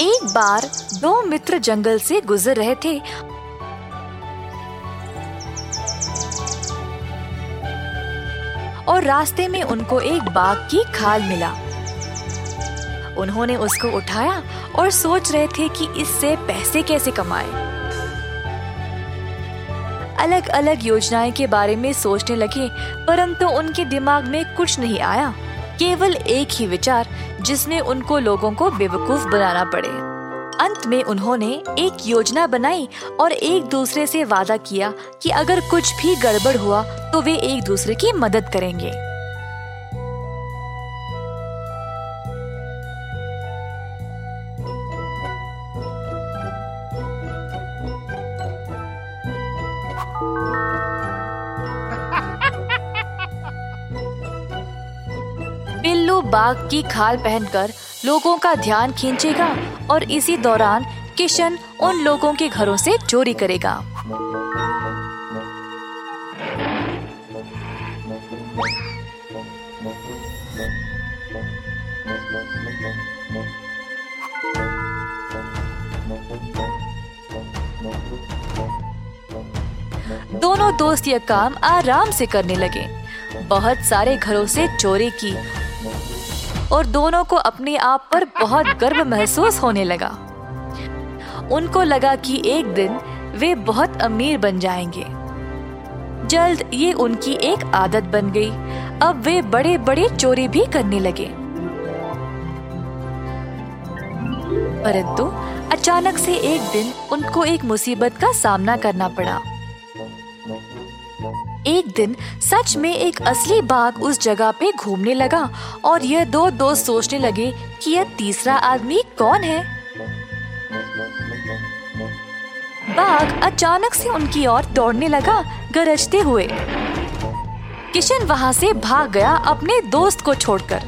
एक बार दो मित्र जंगल से गुजर रहे थे। और रास्ते में उनको एक बाघ की खाल मिला। उन्होंने उसको उठाया और सोच रहे थे कि इससे पैसे कैसे कमाए। अलग अलग योजनाएँ के बारे में सोचने लगे, परंतु उनके दिमाग में कुछ नहीं आया। केवल एक ही विचार जिसमें उनको लोगों को बेवकूफ़ बनाना पड़े। अंत में उन्होंने एक योजना बनाई और एक दूसरे से वादा किया कि अगर कुछ भी गड़बड़ हुआ तो वे एक दूसरे की मदद करेंगे। बाघ की खाल पहनकर लोगों का ध्यान खींचेगा और इसी दौरान किशन उन लोगों के घरों से चोरी करेगा। दोनों दोस्त यह काम आराम से करने लगे। बहुत सारे घरों से चोरी की और दोनों को अपने आप पर बहुत गर्व महसूस होने लगा। उनको लगा कि एक दिन वे बहुत अमीर बन जाएँगे। जल्द ये उनकी एक आदत बन गई। अब वे बड़े बड़े चोरी भी करने लगे। परंतु अचानक से एक दिन उनको एक मुसीबत का सामना करना पड़ा। एक दिन सच में एक असली बाघ उस जगह पे घूमने लगा और यह दो दोस्त सोचने लगे कि यह तीसरा आदमी कौन है। बाघ अचानक से उनकी ओर दौड़ने लगा गरजते हुए। किशन वहाँ से भाग गया अपने दोस्त को छोड़कर।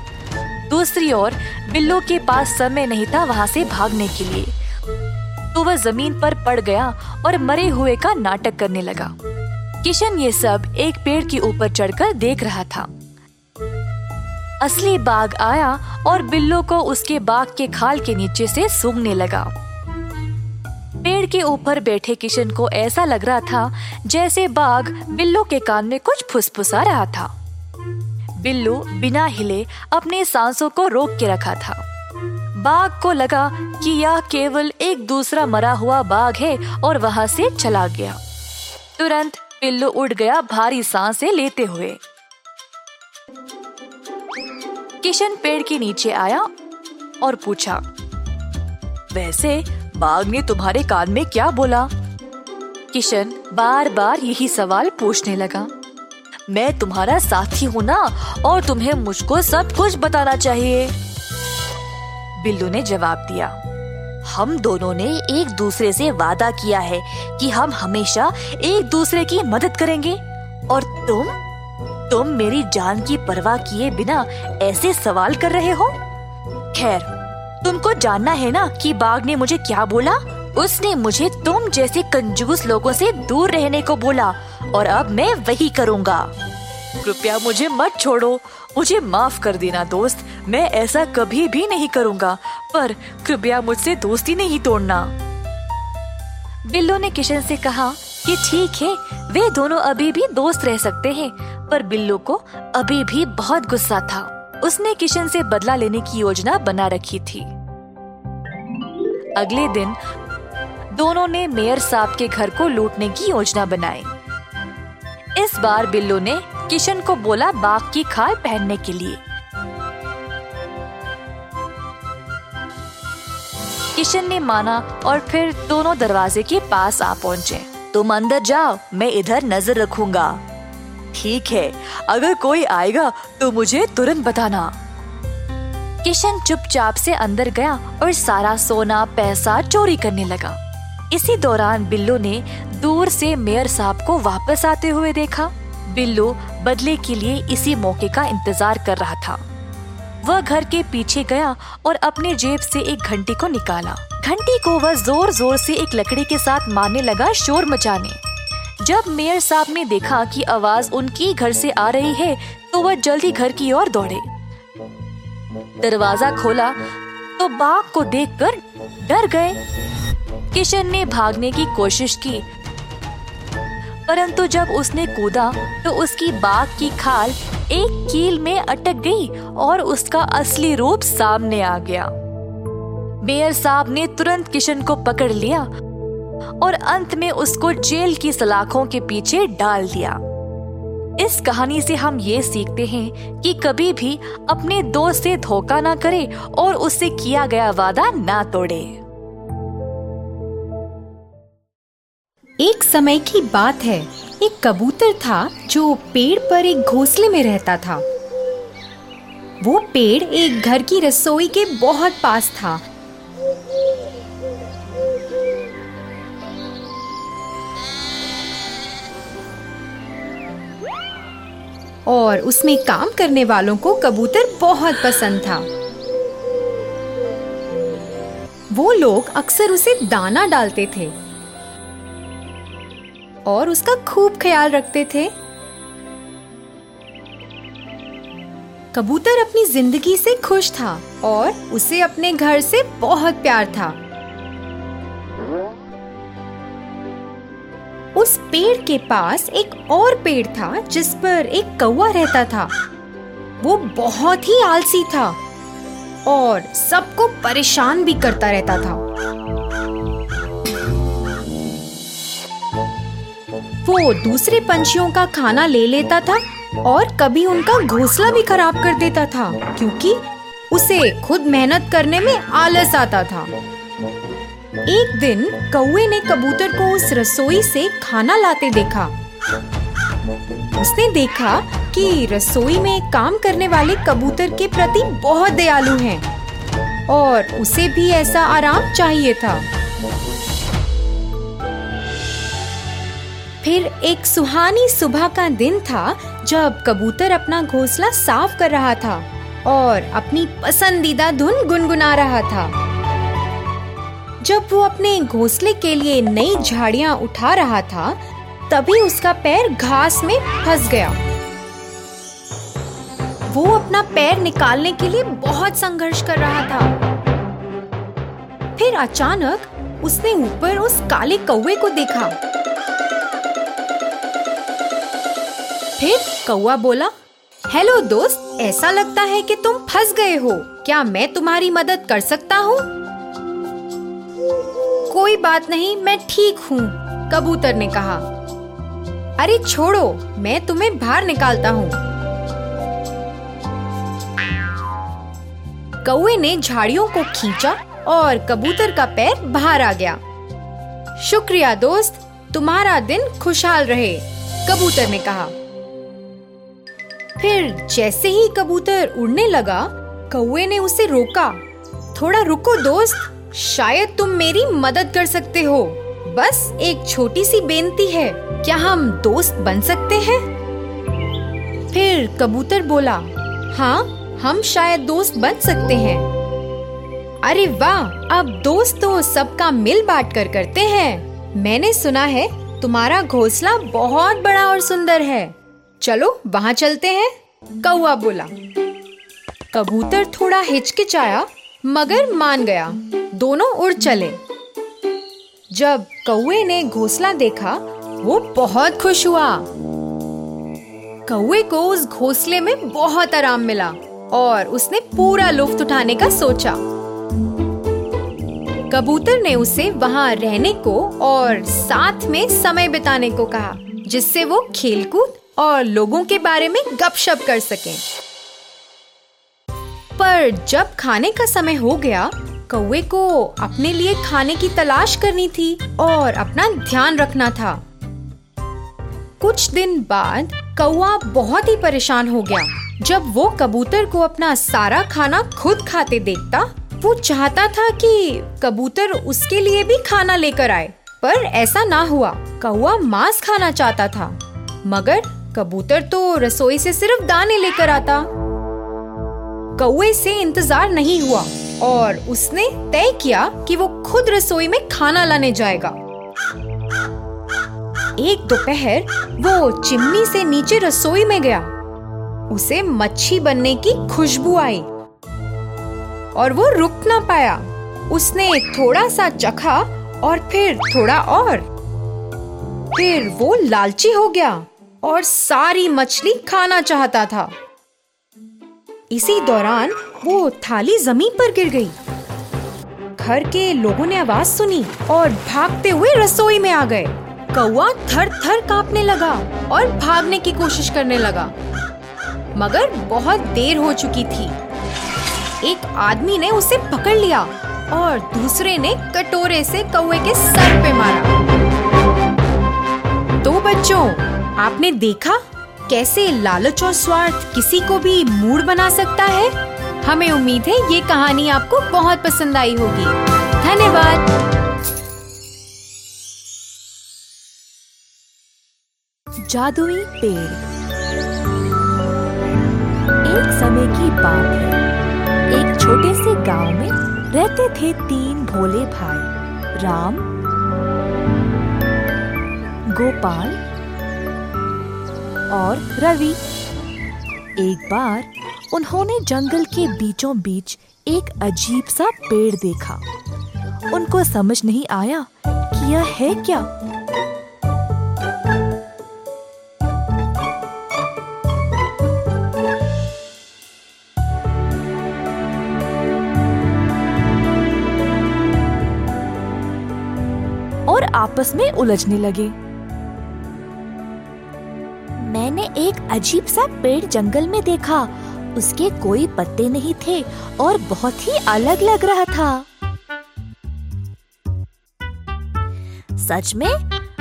दूसरी ओर बिल्लू के पास समय नहीं था वहाँ से भागने के लिए। तो वह ज़मीन पर पड़ गया और मरे हुए का नाटक करने लगा। किशन ये सब एक पेड़ के ऊपर चढ़कर देख रहा था। असली बाघ आया और बिल्लू को उसके बाघ के खाल के नीचे से सूंघने लगा। पेड़ के ऊपर बैठे किशन को ऐसा लग रहा था जैसे बाघ बिल्लू के कान में कुछ फुसफुसा रहा था। बिल्लू बिना हिले अपने सांसों को रोक के रखा था। बाघ को लगा कि यह केवल एक दूसरा मरा हुआ बाघ है और वहाँ से चला गया। तुरंत पिल्लू उड़ गया भारी साँसें लेते हुए। किशन पेड़ के नीचे आया और पूछा, वैसे बाघ ने तुम्हारे कान में क्या बोला? किशन बार बार यही सवाल पूछने लगा, मैं तुम्हारा साथी हूँ ना, और तुम्हें मुझको सब कुछ बताना चाहिए? बिल्लू ने जवाब दिया हम दोनों ने एक दूसरे से वादा किया है कि हम हमेशा एक दूसरे की मदद करेंगे। और तुम? तुम मेरी जान की परवाह किए बिना ऐसे सवाल कर रहे हो? खैर, तुमको जानना है ना कि बाघ ने मुझे क्या बोला? उसने मुझे तुम जैसे कंजूस लोगों से दूर रहने को बोला, और अब मैं वही करूँगा। कृपया मुझे मत छोड़ो। मुझे माफ़ कर देना, दोस्त। मैं ऐसा कभी भी नहीं करूँगा, पर कृपया मुझसे दोस्ती नहीं तोड़ना। बिल्लो ने किशन से कहा कि ठीक है, वे दोनों अभी भी दोस्त रह सकते हैं, पर बिल्लो को अभी भी बहुत गुस्सा था। उसने किशन से बदला लेने की योजना बना रखी थी। अगले दिन, दोनों ने मेयर साहब के घर को लूटने की योजना बनाई। इस बार बिल्लो ने किशन को बोला बाघ की खाल पहनने के लिए। किशन ने माना और फिर दोनों दरवाजे के पास आ पहुँचे। तुम अंदर जाओ, मैं इधर नज़र रखूँगा। ठीक है, अगर कोई आएगा तो मुझे तुरंत बताना। किशन चुपचाप से अंदर गया और सारा सोना, पैसा चोरी करने लगा। इसी दौरान बिल्लू ने दूर से मेयर साहब को वापस आते हुए देखा। बिल्लू बदले के लिए इसी मौके का इंतज़ार कर रहा था। वह घर के पीछे गया और अपने जेब से एक घंटी को निकाला। घंटी को वह ज़ोर ज़ोर से एक लकड़ी के साथ मारने लगा शोर मचाने। जब मेयर साहब ने देखा कि आवाज़ उनकी घर से आ रही है तो वह जल्दी घर की ओर दौड़े। दरवाज़ा खोला तो बाघ को देखकर डर गए। किशन ने भागने की कोशिश की परंतु जब उसने कूदा तो उसकी बाघ की खाल एक कील में अटक गई और उसका असली रूप सामने आ गया। मेयर साहब ने तुरंत किशन को पकड़ लिया और अंत में उसको जेल की सलाखों के पीछे डाल दिया। इस कहानी से हम ये सीखते हैं कि कभी भी अपने दोस्त से धोखा ना करें और उससे किया गया वादा ना तोड़े। एक समय की बात है। एक कबूतर था जो पेड़ पर एक घोंसले में रहता था। वो पेड़ एक घर की रसोई के बहुत पास था। और उसमें काम करने वालों को कबूतर बहुत पसंद था। वो लोग अक्सर उसे दाना डालते थे। और उसका खूब ख्याल रखते थे। कबूतर अपनी ज़िंदगी से खुश था और उसे अपने घर से बहुत प्यार था। उस पेड़ के पास एक और पेड़ था जिस पर एक कौवा रहता था। वो बहुत ही आलसी था और सबको परेशान भी करता रहता था। वो दूसरे पंछियों का खाना ले लेता था और कभी उनका घोंसला भी खराब कर देता था, क्योंकि उसे खुद मेहनत करने में आलस आता था। एक दिन कौए ने कबूतर को उस रसोई से खाना लाते देखा। उसने देखा कि रसोई में काम करने वाले कबूतर के प्रति बहुत दयालु हैं और उसे भी ऐसा आराम चाहिए था। फिर एक सुहानी सुबह का दिन था जब कबूतर अपना घोंसला साफ़ कर रहा था और अपनी पसंदीदा धुन गुनगुना रहा था। जब वो अपने घोंसले के लिए नई झाड़ियाँ उठा रहा था, तभी उसका पैर घास में फंस गया। वो अपना पैर निकालने के लिए बहुत संघर्ष कर रहा था। फिर अचानक उसने ऊपर उस काले कौवे को देखा। फिर कौवा बोला, हेलो दोस्त, ऐसा लगता है कि तुम फंस गए हो। क्या मैं तुम्हारी मदद कर सकता हूँ? कोई बात नहीं, मैं ठीक हूँ, कबूतर ने कहा। अरे छोड़ो, मैं तुम्हें बाहर निकालता हूँ। कौए ने झाड़ियों को खींचा और कबूतर का पैर बाहर आ गया। शुक्रिया दोस्त, तुम्हारा दिन खुशहाल रहे, कबूतर ने कहा। फिर जैसे ही कबूतर उड़ने लगा कौए ने उसे रोका। थोड़ा रुको दोस्त, शायद तुम मेरी मदद कर सकते हो। बस एक छोटी सी बेनती है, क्या हम दोस्त बन सकते हैं? फिर कबूतर बोला हाँ हम शायद दोस्त बन सकते हैं। अरे वाह, अब दोस्त तो सबका मिल बांट कर करते हैं। मैंने सुना है, तुम्हारा घोंसला बहुत बड़ा और सुंदर है। चलो, वहाँ चलते हैं। कौआ बोला, कबूतर थोड़ा हिचकिचाया, मगर मान गया। दोनों उड़ चले। जब कौए ने घोंसला देखा, वो बहुत खुश हुआ। कौए को उस घोंसले में बहुत आराम मिला और उसने पूरा लुफ्त उठाने का सोचा। कबूतर ने उसे वहाँ रहने को और साथ में समय बिताने को कहा, जिससे वो खेलकूद और लोगों के बारे में गपशप कर सकें। पर जब खाने का समय हो गया कौए को अपने लिए खाने की तलाश करनी थी और अपना ध्यान रखना था। कुछ दिन बाद कौआ बहुत ही परेशान हो गया। जब वो कबूतर को अपना सारा खाना खुद खाते देखता, वो चाहता था कि कबूतर उसके लिए भी खाना लेकर आए, पर ऐसा ना हुआ। कौआ मांस खाना चाहता था, मगर कबूतर तो रसोई से सिर्फ़ दाने लेकर आता। कौए से इंतज़ार नहीं हुआ और उसने तय किया कि वो खुद रसोई में खाना लाने जाएगा। एक दोपहर वो चिमनी से नीचे रसोई में गया। उसे मच्छी बनने की खुशबू आई और वो रुक ना पाया। उसने थोड़ा सा चखा और फिर थोड़ा और। फिर वो लालची हो गया। और सारी मछली खाना चाहता था। इसी दौरान वो थाली ज़मीन पर गिर गई। घर के लोगों ने आवाज़ सुनी और भागते हुए रसोई में आ गए। कौआ थर थर कांपने लगा और भागने की कोशिश करने लगा। मगर बहुत देर हो चुकी थी। एक आदमी ने उसे पकड़ लिया और दूसरे ने कटोरे से कौए के सर पे मारा। तो बच्चों आपने देखा कैसे लालच और स्वार्थ किसी को भी मूड बना सकता है? हमें उम्मीद है ये कहानी आपको बहुत पसंद आई होगी। धन्यवाद। जादुई पेड़। एक समय की बात है। एक छोटे से गाँव में रहते थे तीन भोले भाई, राम, गोपाल और रवि। एक बार उन्होंने जंगल के बीचों बीच एक अजीब सा पेड़ देखा। उनको समझ नहीं आया कि यह है क्या। और आपस में उलझने लगे। मैंने एक अजीब सा पेड़ जंगल में देखा। उसके कोई पत्ते नहीं थे और बहुत ही अलग लग रहा था। सच में,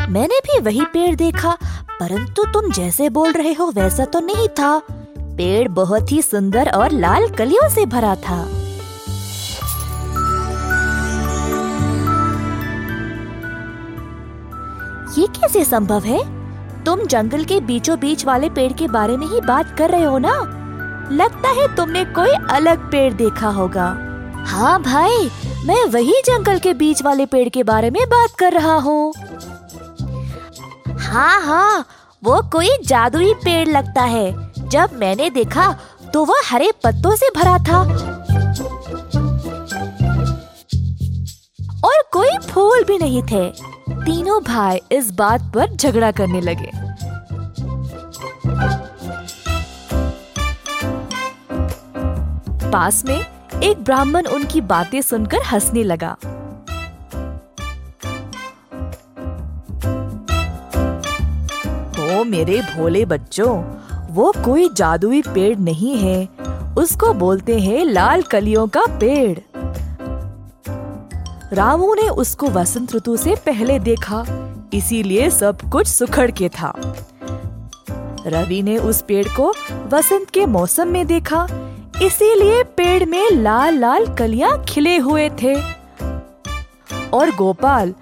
मैंने भी वही पेड़ देखा, परंतु तुम जैसे बोल रहे हो वैसा तो नहीं था। पेड़ बहुत ही सुंदर और लाल कलियों से भरा था। ये कैसे संभव है? तुम जंगल के बीचों बीच वाले पेड़ के बारे में ही बात कर रहे हो ना? लगता है तुमने कोई अलग पेड़ देखा होगा। हाँ भाई, मैं वही जंगल के बीच वाले पेड़ के बारे में बात कर रहा हूँ। हाँ हाँ वो कोई जादुई पेड़ लगता है। जब मैंने देखा तो वह हरे पत्तों से भरा था। और कोई फूल भी नहीं थे। तीनों भाई इस बात पर झगड़ा करने लगे। पास में एक ब्राह्मण उनकी बातें सुनकर हंसने लगा। ओ मेरे भोले बच्चों, वो कोई जादुई पेड़ नहीं है। उसको बोलते हैं लाल कलियों का पेड़। रामू ने उसको वसंत ऋतु से पहले देखा, इसीलिए सब कुछ सुखड़ के था। रवि ने उस पेड़ को वसंत के मौसम में देखा, इसीलिए पेड़ में लाल लाल कलियाँ खिले हुए थे। और गोपाल,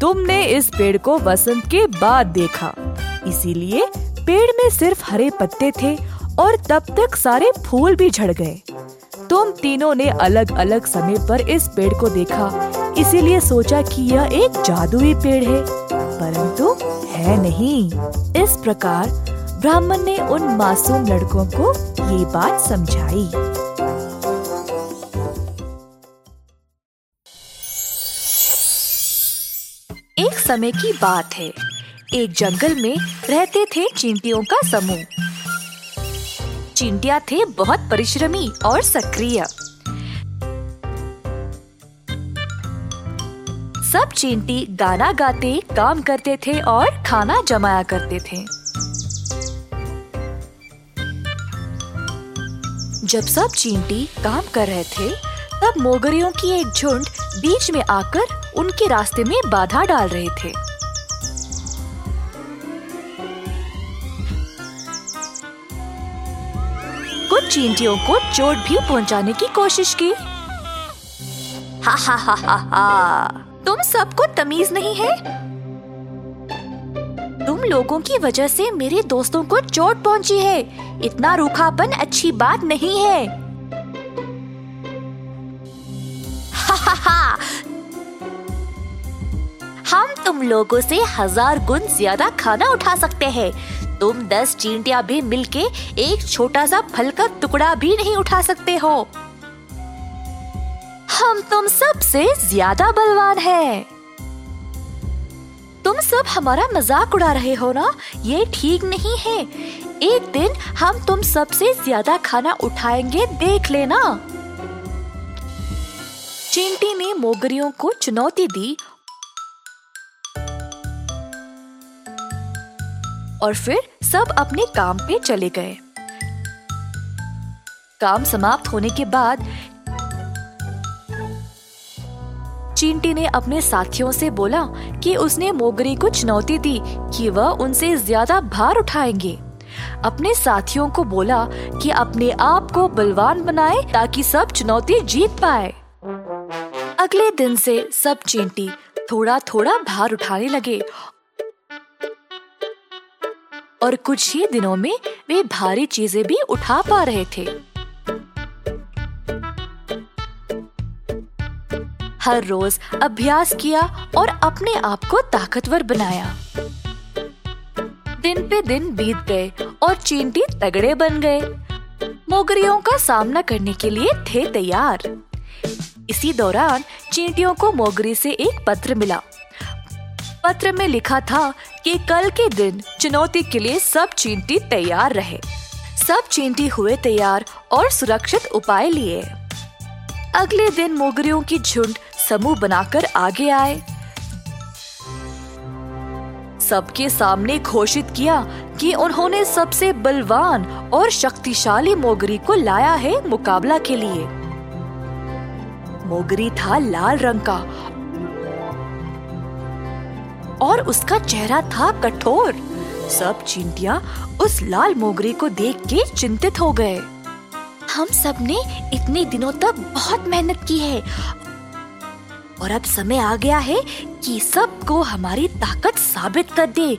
तुमने इस पेड़ को वसंत के बाद देखा, इसीलिए पेड़ में सिर्फ़ हरे पत्ते थे और तब तक सारे फूल भी झड़ गए। तुम तीनों ने अलग अलग समय पर इस पेड़ को देखा इसीलिए सोचा कि यह एक जादुई पेड़ है, परंतु है नहीं। इस प्रकार ब्राह्मण ने उन मासूम लड़कों को ये बात समझाई। एक समय की बात है। एक जंगल में रहते थे चींटियों का समूह। चिंटिया थे बहुत परिश्रमी और सक्रिय। सब चींटी गाना गाते, काम करते थे और खाना जमाया करते थे। जब सब चींटी काम कर रहे थे, तब मोगरियों की एक झुंड बीच में आकर उनके रास्ते में बाधा डाल रहे थे। कुछ चींटियों को चोट भी पहुँचाने की कोशिश की। हा हा हा हा हा। तुम सबको तमीज नहीं है? तुम लोगों की वजह से मेरे दोस्तों को चोट पहुँची है। इतना रूखापन अच्छी बात नहीं है। हम तुम लोगों से हज़ार गुण ज़्यादा खाना उठा सकते हैं। तुम दस चींटियाँ भी मिलके एक छोटा सा फल का टुकड़ा भी नहीं उठा सकते हो। हम तुम सबसे ज़्यादा बलवान हैं। तुम सब हमारा मज़ाक उड़ा रहे हो ना? ये ठीक नहीं है। एक दिन हम तुम सबसे ज़्यादा खाना उठाएँगे, देख लेना। चिंटी ने मोगरियों को चुनौती दी और फिर सब अपने काम पे चले गए। काम समाप्त होने के बाद चिंटी ने अपने साथियों से बोला कि उसने मोगरी को चुनौती दी कि वह उनसे ज़्यादा भार उठाएँगे। अपने साथियों को बोला कि अपने आप को बलवान बनाए ताकि सब चुनौती जीत पाए। अगले दिन से सब चिंटी थोड़ा थोड़ा भार उठाने लगे। और कुछ ही दिनों में वे भारी चीज़ें भी उठा पा रहे थे। हर रोज अभ्यास किया और अपने आप को ताकतवर बनाया। दिन पे दिन बीत गए और चींटी तगड़े बन गए। मोगरियों का सामना करने के लिए थे तैयार। इसी दौरान चींटियों को मोगरी से एक पत्र मिला। पत्र में लिखा था कि कल के दिन चुनौती के लिए सब चींटी तैयार रहे। सब चींटी हुए तैयार और सुरक्षित उपाय लिए। अगले दिन मोगरियों की झुंड समूह बनाकर आगे आए। सबके सामने घोषित किया कि उन्होंने सबसे बलवान और शक्तिशाली मोगरी को लाया है मुकाबला के लिए। मोगरी था लाल रंग का और उसका चेहरा था कठोर। सब चिंटिया उस लाल मोगरी को देख के चिंतित हो गए। हम सबने इतने दिनों तक बहुत मेहनत की है और अब समय आ गया है कि सबको हमारी ताकत साबित कर दे।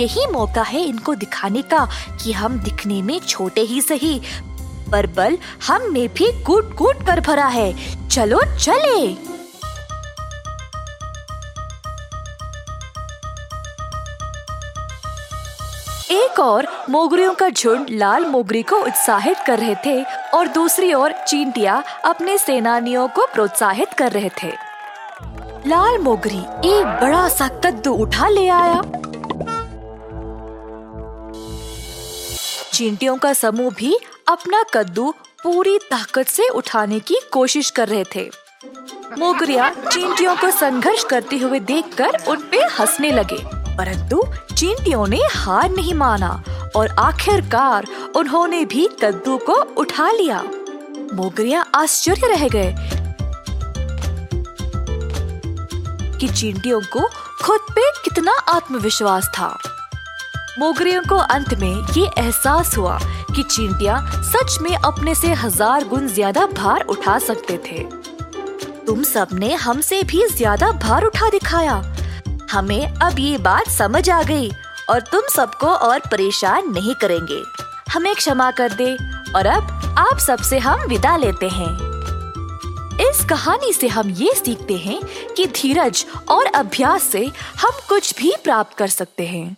यही मौका है इनको दिखाने का कि हम दिखने में छोटे ही सही। पर बल हम में भी कूट कूट कर भरा है। चलो चले। एक और मोगरियों का झुंड लाल मोगरी को उत्साहित कर रहे थे और दूसरी ओर चींटिया अपने सेनानियों को प्रोत्साहित कर रहे थे। लाल मोगरी एक बड़ा सा कद्दू उठा ले आया। चींटियों का समूह भी अपना कद्दू पूरी ताकत से उठाने की कोशिश कर रहे थे। मोगरिया चींटियों को संघर्ष करते हुए देखकर उन पे हंसने लगे, परंतु चींटियों ने हार नहीं माना और आखिरकार उन्होंने भी कद्दू को उठा लिया। मोगरिया आश्चर्य रह गए कि चींटियों को खुद पे कितना आत्मविश्वास था। मोगरियों को अंत में ये एहसास हुआ कि चींटियाँ सच में अपने से हज़ार गुण ज़्यादा भार उठा सकते थे। तुम सबने हमसे भी ज़्यादा भार उठा दिखाया। हमें अब ये बात समझ आ गई और तुम सबको और परेशान नहीं करेंगे। हमें क्षमा कर दे और अब आप सबसे हम विदा लेते हैं। इस कहानी से हम ये सीखते हैं कि धीरज और अभ्यास से हम कुछ भी प्राप्त कर सकते हैं।